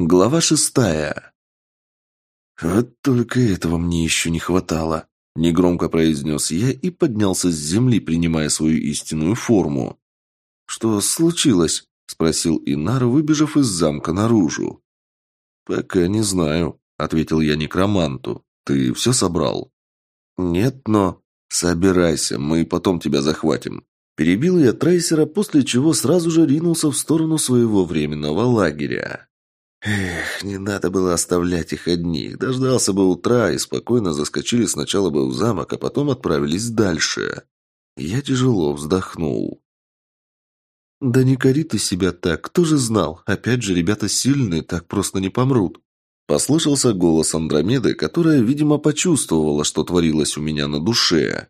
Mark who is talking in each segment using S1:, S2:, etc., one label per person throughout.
S1: Глава шестая. «Вот только этого мне еще не хватало», – негромко произнес я и поднялся с земли, принимая свою истинную форму. «Что случилось?» – спросил Инар, выбежав из замка наружу. «Пока не знаю», – ответил я некроманту. «Ты все собрал?» «Нет, но...» «Собирайся, мы потом тебя захватим». Перебил я трейсера, после чего сразу же ринулся в сторону своего временного лагеря. Эх, не надо было оставлять их одних. Дождался бы утра и спокойно заскочили сначала бы в замок, а потом отправились дальше. Я тяжело вздохнул. «Да не кори ты себя так, кто же знал? Опять же, ребята сильные, так просто не помрут». Послышался голос Андромеды, которая, видимо, почувствовала, что творилось у меня на душе.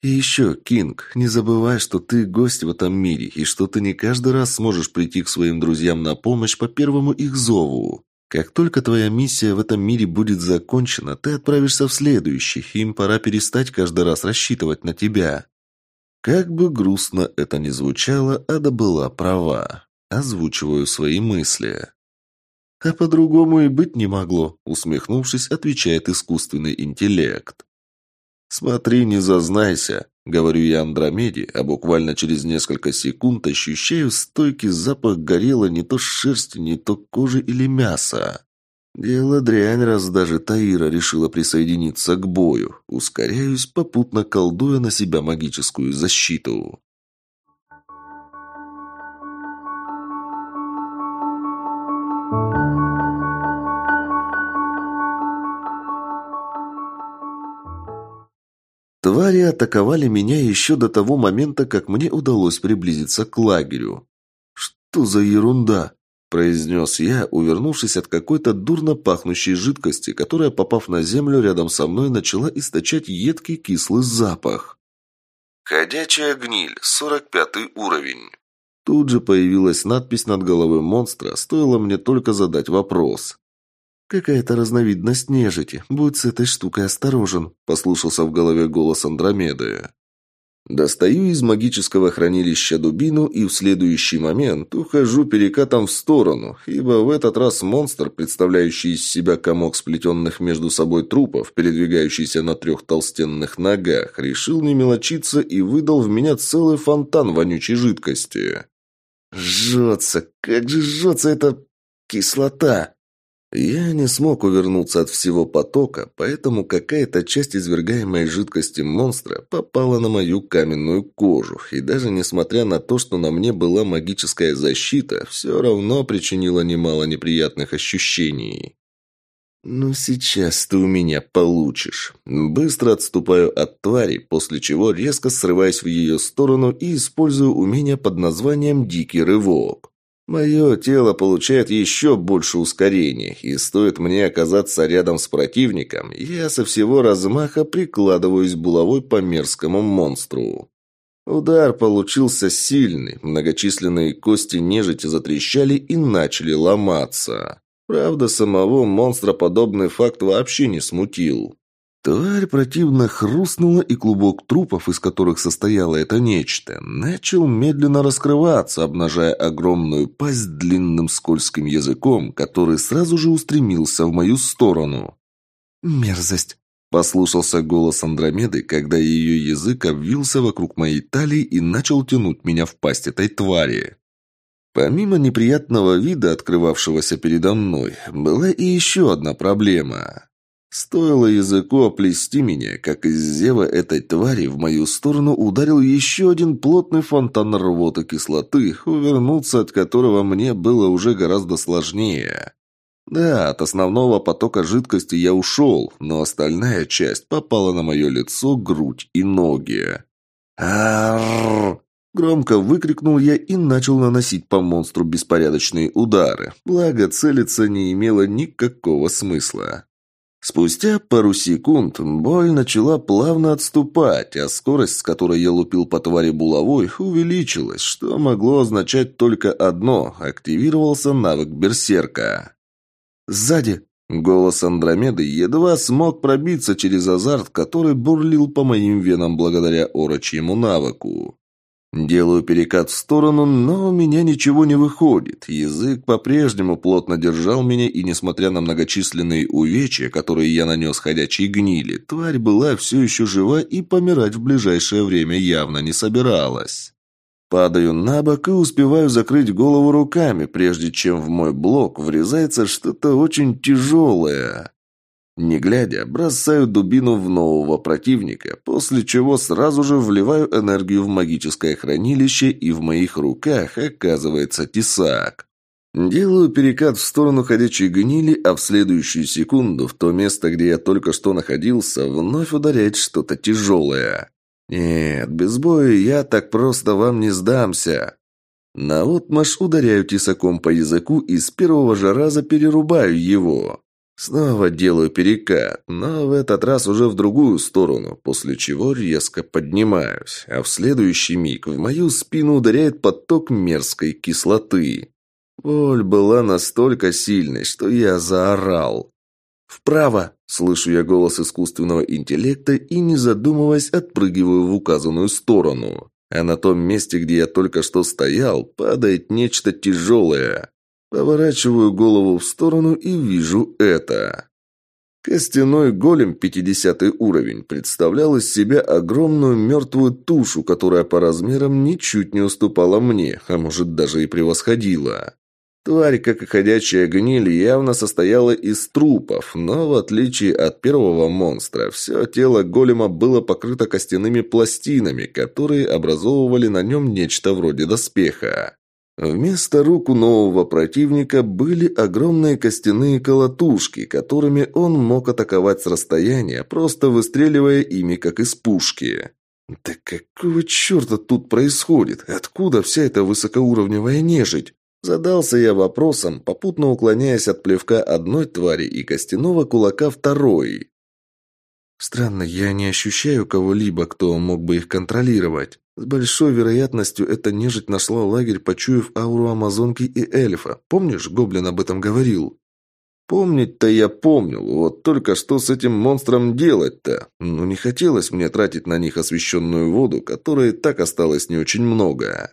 S1: И еще, Кинг, не забывай, что ты гость в этом мире, и что ты не каждый раз сможешь прийти к своим друзьям на помощь по первому их зову. Как только твоя миссия в этом мире будет закончена, ты отправишься в следующий, им пора перестать каждый раз рассчитывать на тебя. Как бы грустно это ни звучало, Ада была права. Озвучиваю свои мысли. «А по-другому и быть не могло», — усмехнувшись, отвечает искусственный интеллект. «Смотри, не зазнайся», — говорю я Андромеде, а буквально через несколько секунд ощущаю стойкий запах горела не то шерсти, не то кожи или мяса. Дело дрянь, раз даже Таира решила присоединиться к бою. Ускоряюсь, попутно колдуя на себя магическую защиту. Твари атаковали меня еще до того момента, как мне удалось приблизиться к лагерю. «Что за ерунда?» – произнес я, увернувшись от какой-то дурно пахнущей жидкости, которая, попав на землю рядом со мной, начала источать едкий кислый запах. «Ходячая гниль, 45 уровень». Тут же появилась надпись над головой монстра, стоило мне только задать вопрос. «Какая-то разновидность нежити. Будь с этой штукой осторожен», – послушался в голове голос Андромеды. Достаю из магического хранилища дубину и в следующий момент ухожу перекатом в сторону, ибо в этот раз монстр, представляющий из себя комок сплетенных между собой трупов, передвигающийся на трех толстенных ногах, решил не мелочиться и выдал в меня целый фонтан вонючей жидкости. «Жжется! Как же жжется эта кислота!» Я не смог увернуться от всего потока, поэтому какая-то часть извергаемой жидкости монстра попала на мою каменную кожу, и даже несмотря на то, что на мне была магическая защита, все равно причинила немало неприятных ощущений. «Ну, сейчас ты у меня получишь». Быстро отступаю от твари, после чего резко срываюсь в ее сторону и использую умение под названием «Дикий рывок». Мое тело получает еще больше ускорения, и стоит мне оказаться рядом с противником, я со всего размаха прикладываюсь булавой по мерзкому монстру. Удар получился сильный, многочисленные кости нежити затрещали и начали ломаться. Правда, самого монстра подобный факт вообще не смутил. Тварь противно хрустнула, и клубок трупов, из которых состояло это нечто, начал медленно раскрываться, обнажая огромную пасть длинным скользким языком, который сразу же устремился в мою сторону. «Мерзость!» – послушался голос Андромеды, когда ее язык обвился вокруг моей талии и начал тянуть меня в пасть этой твари. Помимо неприятного вида, открывавшегося передо мной, была и еще одна проблема. Стоило языку оплести меня, как из зева этой твари в мою сторону ударил еще один плотный фонтан рвоты кислоты, увернуться от которого мне было уже гораздо сложнее. Да, от основного потока жидкости я ушел, но остальная часть попала на мое лицо, грудь и ноги. Арррр! Громко выкрикнул я и начал наносить по монстру беспорядочные удары. Благо, целиться не имело никакого смысла. Спустя пару секунд боль начала плавно отступать, а скорость, с которой я лупил по твари булавой, увеличилась, что могло означать только одно – активировался навык берсерка. «Сзади!» – голос Андромеды едва смог пробиться через азарт, который бурлил по моим венам благодаря орочьему навыку. Делаю перекат в сторону, но у меня ничего не выходит. Язык по-прежнему плотно держал меня, и несмотря на многочисленные увечья, которые я нанес ходячей гнили, тварь была все еще жива и помирать в ближайшее время явно не собиралась. Падаю на бок и успеваю закрыть голову руками, прежде чем в мой блок врезается что-то очень тяжелое. Не глядя, бросаю дубину в нового противника, после чего сразу же вливаю энергию в магическое хранилище, и в моих руках оказывается тесак. Делаю перекат в сторону ходячей гнили, а в следующую секунду в то место, где я только что находился, вновь ударяет что-то тяжелое. Нет, без боя я так просто вам не сдамся. Наотмашь ударяю тесаком по языку и с первого же раза перерубаю его. Снова делаю перекат, но в этот раз уже в другую сторону, после чего резко поднимаюсь, а в следующий миг в мою спину ударяет поток мерзкой кислоты. Боль была настолько сильной, что я заорал. «Вправо!» – слышу я голос искусственного интеллекта и, не задумываясь, отпрыгиваю в указанную сторону. А на том месте, где я только что стоял, падает нечто тяжелое. Поворачиваю голову в сторону и вижу это. Костяной голем 50 уровень представлял из себя огромную мертвую тушу, которая по размерам ничуть не уступала мне, а может даже и превосходила. Тварь, как и ходячая гниль, явно состояла из трупов, но в отличие от первого монстра, все тело голема было покрыто костяными пластинами, которые образовывали на нем нечто вроде доспеха. Вместо рук у нового противника были огромные костяные колотушки, которыми он мог атаковать с расстояния, просто выстреливая ими, как из пушки. «Да какого черта тут происходит? Откуда вся эта высокоуровневая нежить?» Задался я вопросом, попутно уклоняясь от плевка одной твари и костяного кулака второй. Странно, я не ощущаю кого-либо, кто мог бы их контролировать. С большой вероятностью эта нежить нашла лагерь, почуяв ауру амазонки и эльфа. Помнишь, Гоблин об этом говорил? Помнить-то я помнил, вот только что с этим монстром делать-то? Ну, не хотелось мне тратить на них освещенную воду, которой так осталось не очень много.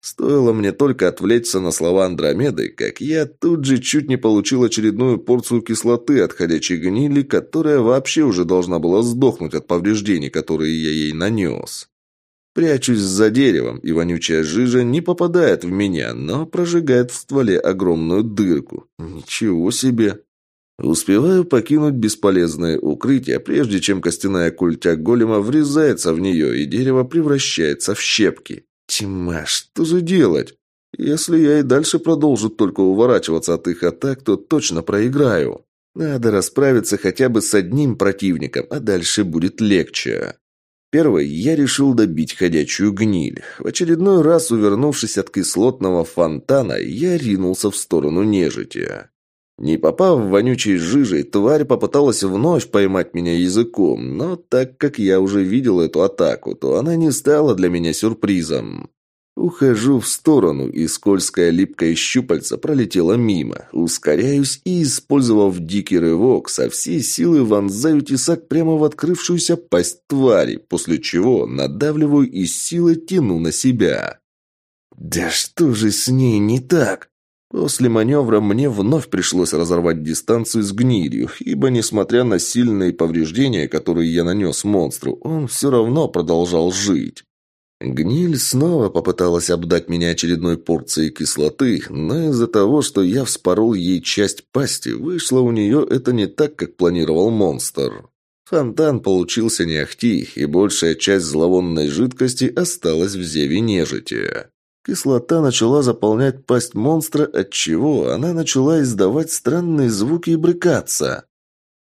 S1: Стоило мне только отвлечься на слова Андромеды, как я тут же чуть не получил очередную порцию кислоты от ходячей гнили, которая вообще уже должна была сдохнуть от повреждений, которые я ей нанес. Прячусь за деревом, и вонючая жижа не попадает в меня, но прожигает в стволе огромную дырку. Ничего себе! Успеваю покинуть бесполезное укрытие, прежде чем костяная культя голема врезается в нее, и дерево превращается в щепки. Тьма, что же делать? Если я и дальше продолжу только уворачиваться от их атак, то точно проиграю. Надо расправиться хотя бы с одним противником, а дальше будет легче. Первый я решил добить ходячую гниль. В очередной раз, увернувшись от кислотного фонтана, я ринулся в сторону нежити. Не попав в вонючей жижей, тварь попыталась вновь поймать меня языком, но так как я уже видел эту атаку, то она не стала для меня сюрпризом. Ухожу в сторону, и скользкая липкая щупальца пролетела мимо. Ускоряюсь и, использовав дикий рывок, со всей силы вонзаю тесак прямо в открывшуюся пасть твари, после чего надавливаю и силой тяну на себя. «Да что же с ней не так?» После маневра мне вновь пришлось разорвать дистанцию с гнилью, ибо, несмотря на сильные повреждения, которые я нанес монстру, он все равно продолжал жить. Гниль снова попыталась обдать меня очередной порцией кислоты, но из-за того, что я вспорол ей часть пасти, вышло у нее это не так, как планировал монстр. Фонтан получился не ахти, и большая часть зловонной жидкости осталась в зеве нежити. Кислота начала заполнять пасть монстра, отчего она начала издавать странные звуки и брыкаться.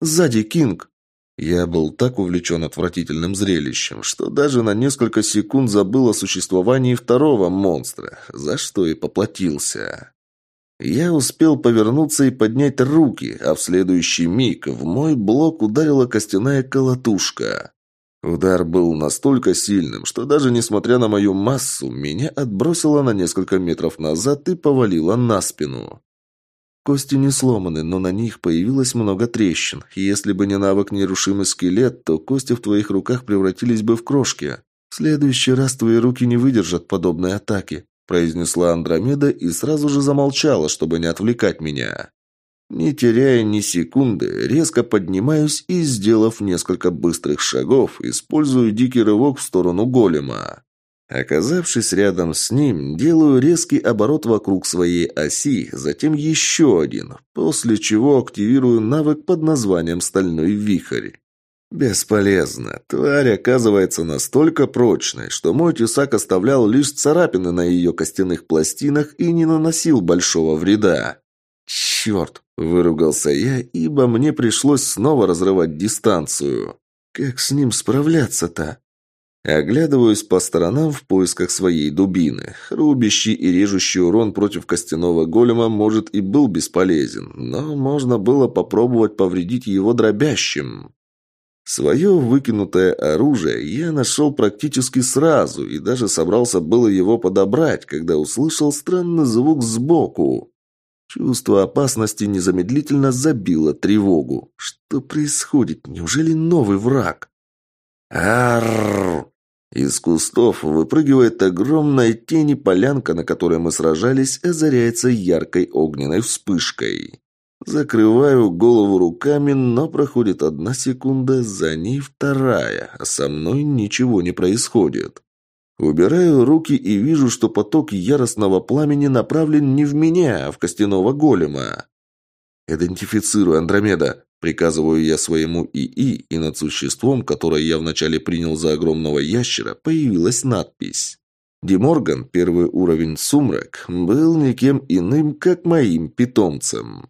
S1: «Сзади, Кинг!» Я был так увлечен отвратительным зрелищем, что даже на несколько секунд забыл о существовании второго монстра, за что и поплатился. Я успел повернуться и поднять руки, а в следующий миг в мой блок ударила костяная колотушка. Удар был настолько сильным, что даже несмотря на мою массу, меня отбросило на несколько метров назад и повалило на спину. Кости не сломаны, но на них появилось много трещин. И если бы не навык нерушимый скелет, то кости в твоих руках превратились бы в крошки. «В следующий раз твои руки не выдержат подобной атаки», произнесла Андромеда и сразу же замолчала, чтобы не отвлекать меня. Не теряя ни секунды, резко поднимаюсь и, сделав несколько быстрых шагов, использую дикий рывок в сторону голема. Оказавшись рядом с ним, делаю резкий оборот вокруг своей оси, затем еще один, после чего активирую навык под названием «Стальной вихрь». Бесполезно. Тварь оказывается настолько прочной, что мой тесак оставлял лишь царапины на ее костяных пластинах и не наносил большого вреда. «Черт!» – выругался я, ибо мне пришлось снова разрывать дистанцию. «Как с ним справляться-то?» Оглядываюсь по сторонам в поисках своей дубины. Рубящий и режущий урон против костяного голема, может, и был бесполезен, но можно было попробовать повредить его дробящим. Свое выкинутое оружие я нашел практически сразу и даже собрался было его подобрать, когда услышал странный звук сбоку. Чувство опасности незамедлительно забило тревогу. Что происходит? Неужели новый враг? Арррр! Из кустов выпрыгивает огромная тень и полянка, на которой мы сражались, озаряется яркой огненной вспышкой. Закрываю голову руками, но проходит одна секунда, за ней вторая, а со мной ничего не происходит. Убираю руки и вижу, что поток яростного пламени направлен не в меня, а в костяного голема. «Идентифицируй, Андромеда!» Приказываю я своему ИИ, и над существом, которое я вначале принял за огромного ящера, появилась надпись. Деморган, первый уровень сумрак, был никем иным, как моим питомцем.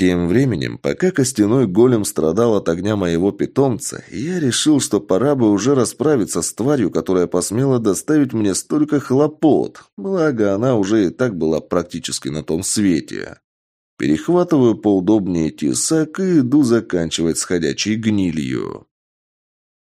S1: Тем временем, пока костяной голем страдал от огня моего питомца, я решил, что пора бы уже расправиться с тварью, которая посмела доставить мне столько хлопот, благо она уже и так была практически на том свете. Перехватываю поудобнее тесак и иду заканчивать сходячей гнилью.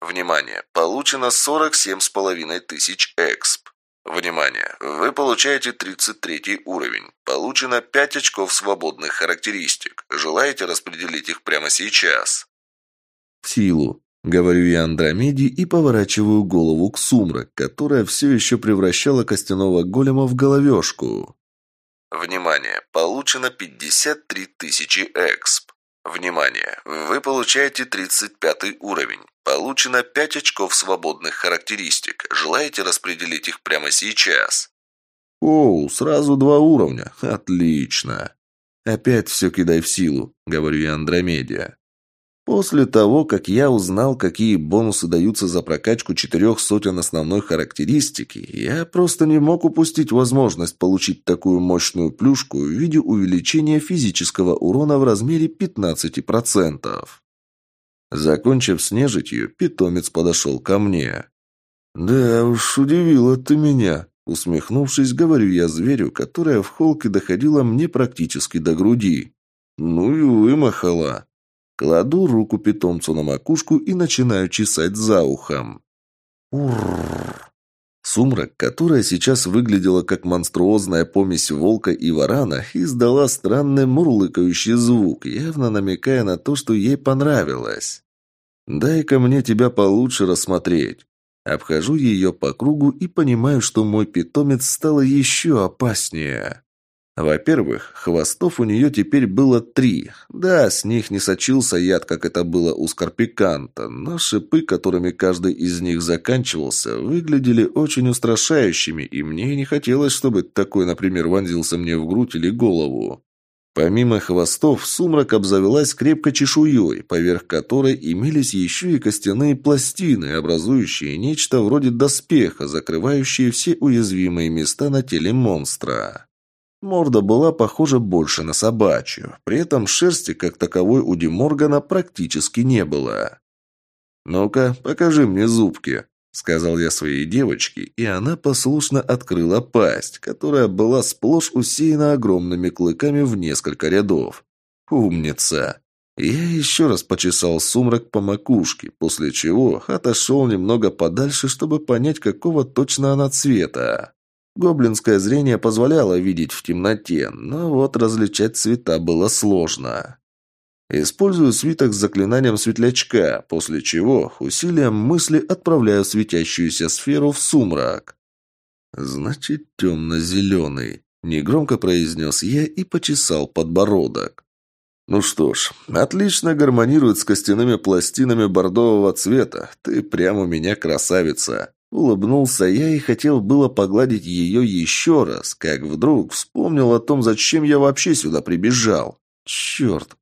S1: Внимание! Получено 47,5 тысяч эксп. Внимание! Вы получаете 33 уровень. Получено 5 очков свободных характеристик. Желаете распределить их прямо сейчас? Силу. Говорю я Андромеде и поворачиваю голову к сумрак, которая все еще превращала костяного голема в головешку. Внимание! Получено 53 тысячи эксп. Внимание! Вы получаете 35 уровень. Получено 5 очков свободных характеристик. Желаете распределить их прямо сейчас? Оу, сразу два уровня. Отлично. Опять все кидай в силу, говорю я Андромеде. После того, как я узнал, какие бонусы даются за прокачку четырех сотен основной характеристики, я просто не мог упустить возможность получить такую мощную плюшку в виде увеличения физического урона в размере 15%. Закончив с нежитью, питомец подошел ко мне. «Да уж, удивила ты меня», — усмехнувшись, говорю я зверю, которая в холке доходила мне практически до груди. «Ну и вымахала». Кладу руку питомцу на макушку и начинаю чесать за ухом. Урррр. Сумрак, которая сейчас выглядела как монструозная помесь волка и варана, издала странный мурлыкающий звук, явно намекая на то, что ей понравилось. «Дай-ка мне тебя получше рассмотреть». Обхожу ее по кругу и понимаю, что мой питомец стал еще опаснее. Во-первых, хвостов у нее теперь было три. Да, с них не сочился яд, как это было у скорпиканта, но шипы, которыми каждый из них заканчивался, выглядели очень устрашающими, и мне не хотелось, чтобы такой, например, вонзился мне в грудь или голову. Помимо хвостов, сумрак обзавелась крепко чешуей, поверх которой имелись еще и костяные пластины, образующие нечто вроде доспеха, закрывающие все уязвимые места на теле монстра. Морда была похожа больше на собачью, при этом шерсти как таковой у Диморгана практически не было. «Ну-ка, покажи мне зубки», — сказал я своей девочке, и она послушно открыла пасть, которая была сплошь усеяна огромными клыками в несколько рядов. «Умница!» Я еще раз почесал сумрак по макушке, после чего отошел немного подальше, чтобы понять, какого точно она цвета. Гоблинское зрение позволяло видеть в темноте, но вот различать цвета было сложно. Использую свиток с заклинанием светлячка, после чего усилием мысли отправляю светящуюся сферу в сумрак. «Значит, темно-зеленый», — негромко произнес я и почесал подбородок. «Ну что ж, отлично гармонирует с костяными пластинами бордового цвета. Ты прямо у меня красавица!» Улыбнулся я и хотел было погладить ее еще раз, как вдруг вспомнил о том, зачем я вообще сюда прибежал. Черт,